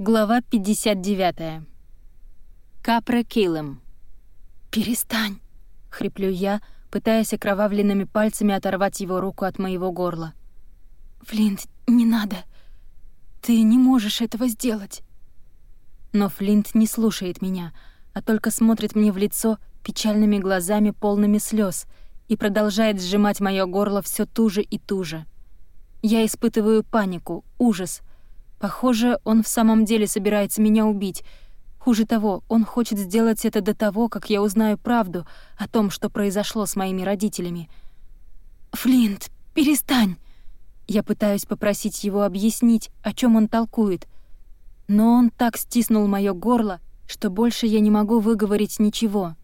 Глава 59. Капра Килем. «Перестань!» — хриплю я, пытаясь окровавленными пальцами оторвать его руку от моего горла. «Флинт, не надо! Ты не можешь этого сделать!» Но Флинт не слушает меня, а только смотрит мне в лицо печальными глазами, полными слез, и продолжает сжимать моё горло все туже и туже. Я испытываю панику, ужас — Похоже, он в самом деле собирается меня убить. Хуже того, он хочет сделать это до того, как я узнаю правду о том, что произошло с моими родителями. «Флинт, перестань!» Я пытаюсь попросить его объяснить, о чем он толкует. Но он так стиснул моё горло, что больше я не могу выговорить ничего.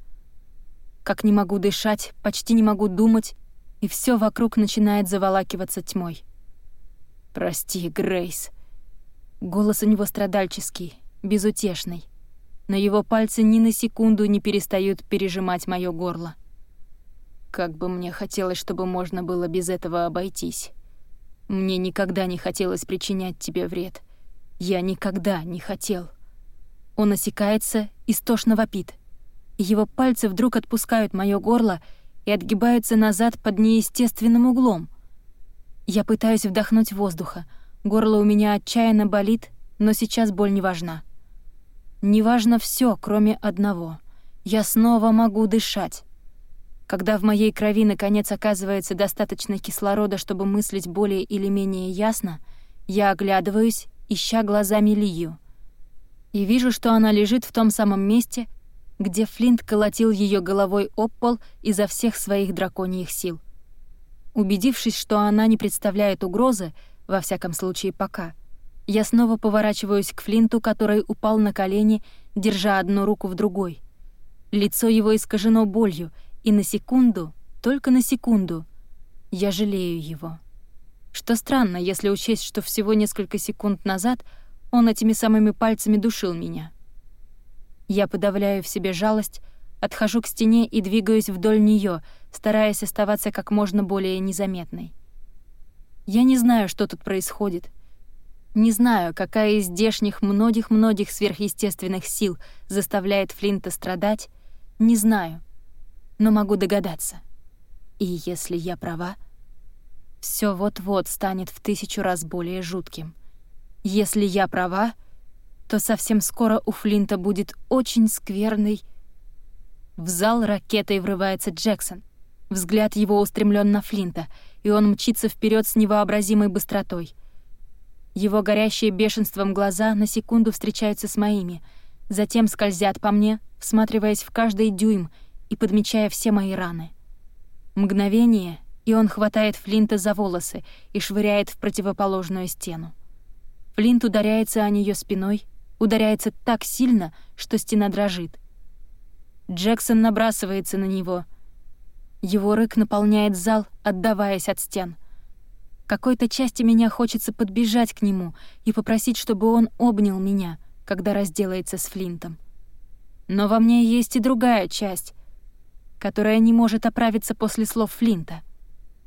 Как не могу дышать, почти не могу думать, и все вокруг начинает заволакиваться тьмой. «Прости, Грейс», Голос у него страдальческий, безутешный. Но его пальцы ни на секунду не перестают пережимать моё горло. Как бы мне хотелось, чтобы можно было без этого обойтись. Мне никогда не хотелось причинять тебе вред. Я никогда не хотел. Он осекается, истошно вопит. Его пальцы вдруг отпускают моё горло и отгибаются назад под неестественным углом. Я пытаюсь вдохнуть воздуха — Горло у меня отчаянно болит, но сейчас боль не важна. Не важно все, кроме одного. Я снова могу дышать. Когда в моей крови наконец оказывается достаточно кислорода, чтобы мыслить более или менее ясно, я оглядываюсь, ища глазами Лию. И вижу, что она лежит в том самом месте, где Флинт колотил ее головой об пол изо всех своих драконьих сил. Убедившись, что она не представляет угрозы, во всяком случае, пока. Я снова поворачиваюсь к Флинту, который упал на колени, держа одну руку в другой. Лицо его искажено болью, и на секунду, только на секунду, я жалею его. Что странно, если учесть, что всего несколько секунд назад он этими самыми пальцами душил меня. Я подавляю в себе жалость, отхожу к стене и двигаюсь вдоль нее, стараясь оставаться как можно более незаметной. Я не знаю, что тут происходит. Не знаю, какая из здешних многих-многих сверхъестественных сил заставляет Флинта страдать. Не знаю. Но могу догадаться. И если я права, все вот-вот станет в тысячу раз более жутким. Если я права, то совсем скоро у Флинта будет очень скверный... В зал ракетой врывается Джексон. Взгляд его устремлен на Флинта — и он мчится вперед с невообразимой быстротой. Его горящие бешенством глаза на секунду встречаются с моими, затем скользят по мне, всматриваясь в каждый дюйм и подмечая все мои раны. Мгновение, и он хватает Флинта за волосы и швыряет в противоположную стену. Флинт ударяется о нее спиной, ударяется так сильно, что стена дрожит. Джексон набрасывается на него — его рык наполняет зал, отдаваясь от стен. Какой-то части меня хочется подбежать к нему и попросить, чтобы он обнял меня, когда разделается с Флинтом. Но во мне есть и другая часть, которая не может оправиться после слов Флинта.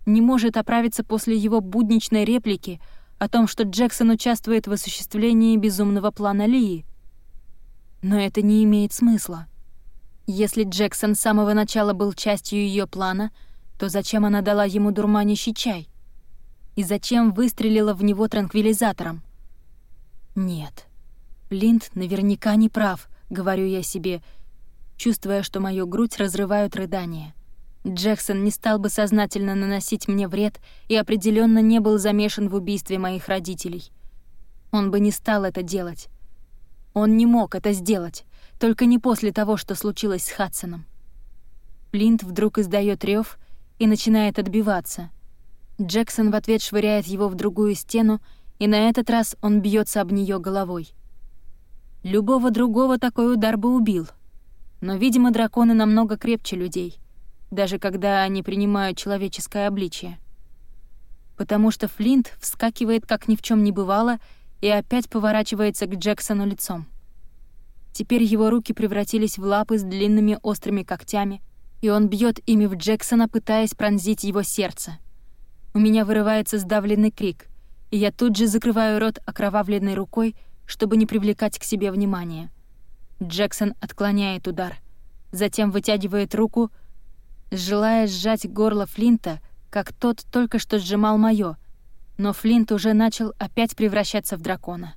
Не может оправиться после его будничной реплики о том, что Джексон участвует в осуществлении безумного плана Лии. Но это не имеет смысла. Если Джексон с самого начала был частью ее плана, то зачем она дала ему дурманящий чай? И зачем выстрелила в него транквилизатором? Нет. Линд наверняка не прав, говорю я себе, чувствуя, что мою грудь разрывают рыдания. Джексон не стал бы сознательно наносить мне вред и определенно не был замешан в убийстве моих родителей. Он бы не стал это делать. Он не мог это сделать. Только не после того, что случилось с Хадсоном. Плинт вдруг издает рев и начинает отбиваться. Джексон в ответ швыряет его в другую стену, и на этот раз он бьется об нее головой. Любого другого такой удар бы убил. Но, видимо, драконы намного крепче людей, даже когда они принимают человеческое обличие. Потому что Флинт вскакивает, как ни в чем не бывало, и опять поворачивается к Джексону лицом. Теперь его руки превратились в лапы с длинными острыми когтями, и он бьет ими в Джексона, пытаясь пронзить его сердце. У меня вырывается сдавленный крик, и я тут же закрываю рот окровавленной рукой, чтобы не привлекать к себе внимания. Джексон отклоняет удар, затем вытягивает руку, желая сжать горло Флинта, как тот только что сжимал моё, но Флинт уже начал опять превращаться в дракона.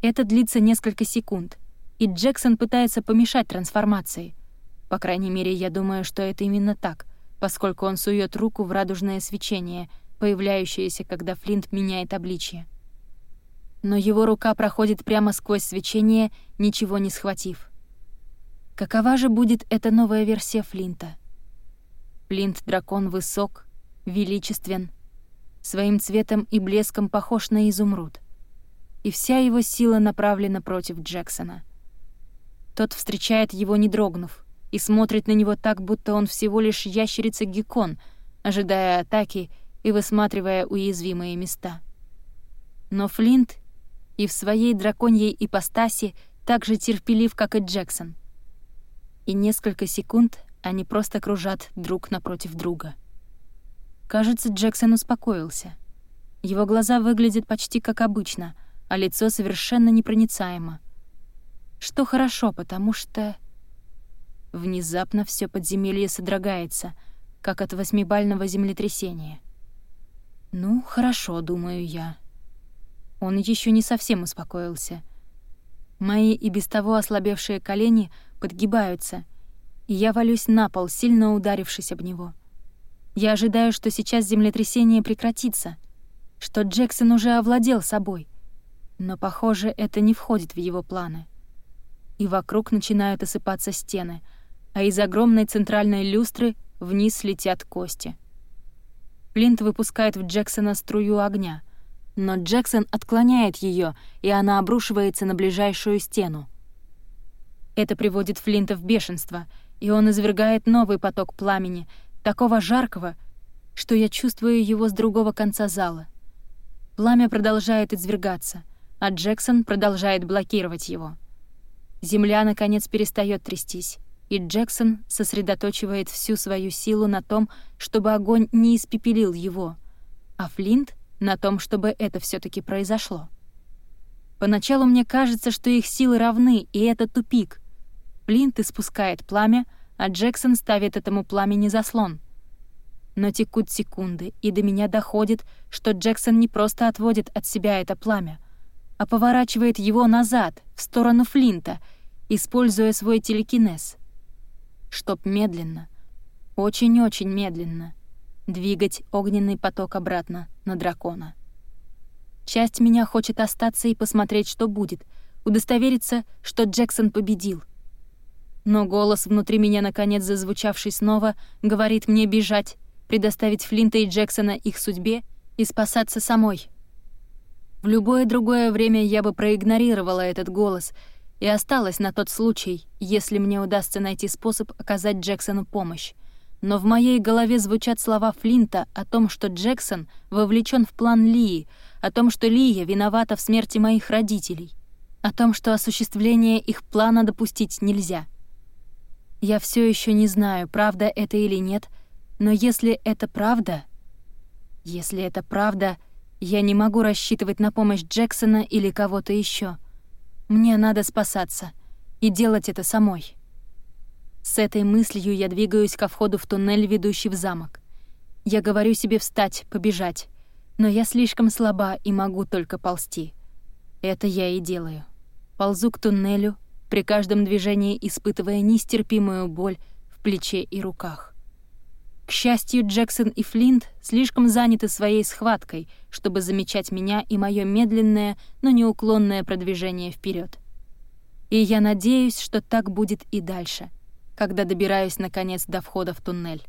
Это длится несколько секунд, и Джексон пытается помешать трансформации. По крайней мере, я думаю, что это именно так, поскольку он сует руку в радужное свечение, появляющееся, когда Флинт меняет обличье. Но его рука проходит прямо сквозь свечение, ничего не схватив. Какова же будет эта новая версия Флинта? Флинт-дракон высок, величествен, своим цветом и блеском похож на изумруд. И вся его сила направлена против Джексона. Тот встречает его, не дрогнув, и смотрит на него так, будто он всего лишь ящерица-геккон, ожидая атаки и высматривая уязвимые места. Но Флинт и в своей драконьей ипостаси так же терпелив, как и Джексон. И несколько секунд они просто кружат друг напротив друга. Кажется, Джексон успокоился. Его глаза выглядят почти как обычно, а лицо совершенно непроницаемо. Что хорошо, потому что... Внезапно все подземелье содрогается, как от восьмибального землетрясения. «Ну, хорошо», — думаю я. Он еще не совсем успокоился. Мои и без того ослабевшие колени подгибаются, и я валюсь на пол, сильно ударившись об него. Я ожидаю, что сейчас землетрясение прекратится, что Джексон уже овладел собой. Но, похоже, это не входит в его планы. И вокруг начинают осыпаться стены, а из огромной центральной люстры вниз летят кости. Плинт выпускает в Джексона струю огня, но Джексон отклоняет ее, и она обрушивается на ближайшую стену. Это приводит Флинта в бешенство, и он извергает новый поток пламени — такого жаркого, что я чувствую его с другого конца зала. Пламя продолжает извергаться, а Джексон продолжает блокировать его. Земля, наконец, перестает трястись, и Джексон сосредоточивает всю свою силу на том, чтобы огонь не испепелил его, а Флинт — на том, чтобы это все таки произошло. Поначалу мне кажется, что их силы равны, и это тупик. Флинт испускает пламя, а Джексон ставит этому пламени заслон. Но текут секунды, и до меня доходит, что Джексон не просто отводит от себя это пламя, а поворачивает его назад, в сторону Флинта, используя свой телекинез. Чтоб медленно, очень-очень медленно, двигать огненный поток обратно на дракона. Часть меня хочет остаться и посмотреть, что будет, удостовериться, что Джексон победил — но голос внутри меня, наконец зазвучавший снова, говорит мне бежать, предоставить Флинта и Джексона их судьбе и спасаться самой. В любое другое время я бы проигнорировала этот голос и осталась на тот случай, если мне удастся найти способ оказать Джексону помощь. Но в моей голове звучат слова Флинта о том, что Джексон вовлечен в план Лии, о том, что Лия виновата в смерти моих родителей, о том, что осуществление их плана допустить нельзя — я все еще не знаю, правда это или нет, но если это правда... Если это правда, я не могу рассчитывать на помощь Джексона или кого-то еще. Мне надо спасаться и делать это самой. С этой мыслью я двигаюсь ко входу в туннель, ведущий в замок. Я говорю себе встать, побежать, но я слишком слаба и могу только ползти. Это я и делаю. Ползу к туннелю, при каждом движении испытывая нестерпимую боль в плече и руках. К счастью, Джексон и Флинт слишком заняты своей схваткой, чтобы замечать меня и мое медленное, но неуклонное продвижение вперед. И я надеюсь, что так будет и дальше, когда добираюсь, наконец, до входа в туннель.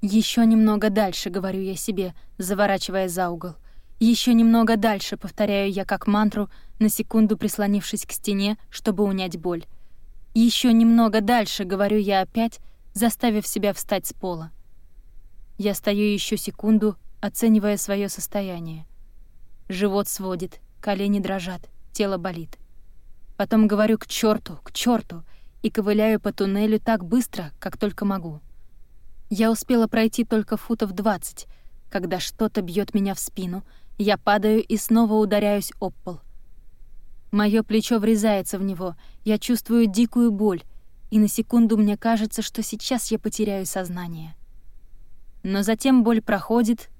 Еще немного дальше», — говорю я себе, заворачивая за угол — еще немного дальше, повторяю я как мантру, на секунду прислонившись к стене, чтобы унять боль. Еще немного дальше, говорю я опять, заставив себя встать с пола. Я стою еще секунду, оценивая свое состояние. Живот сводит, колени дрожат, тело болит. Потом говорю к черту, к черту, и ковыляю по туннелю так быстро, как только могу. Я успела пройти только футов двадцать, когда что-то бьет меня в спину — я падаю и снова ударяюсь об пол. Моё плечо врезается в него, я чувствую дикую боль, и на секунду мне кажется, что сейчас я потеряю сознание. Но затем боль проходит,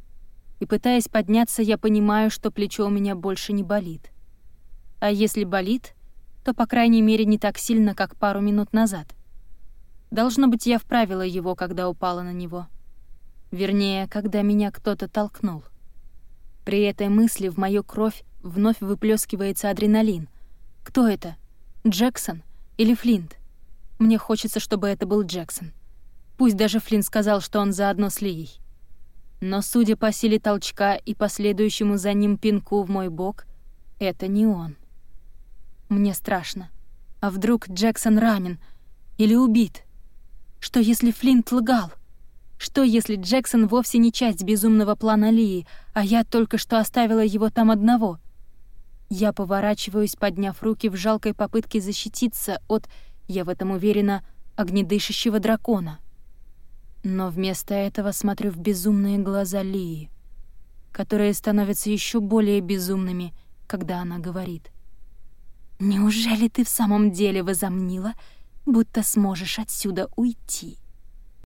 и, пытаясь подняться, я понимаю, что плечо у меня больше не болит. А если болит, то, по крайней мере, не так сильно, как пару минут назад. Должно быть, я вправила его, когда упала на него. Вернее, когда меня кто-то толкнул. При этой мысли в мою кровь вновь выплескивается адреналин. Кто это? Джексон или Флинт? Мне хочется, чтобы это был Джексон. Пусть даже Флинт сказал, что он заодно с Лией. Но, судя по силе толчка и последующему за ним пинку в мой бок, это не он. Мне страшно. А вдруг Джексон ранен или убит? Что, если Флинт лгал? Что, если Джексон вовсе не часть безумного плана Лии, а я только что оставила его там одного? Я поворачиваюсь, подняв руки в жалкой попытке защититься от, я в этом уверена, огнедышащего дракона. Но вместо этого смотрю в безумные глаза Лии, которые становятся еще более безумными, когда она говорит. «Неужели ты в самом деле возомнила, будто сможешь отсюда уйти?»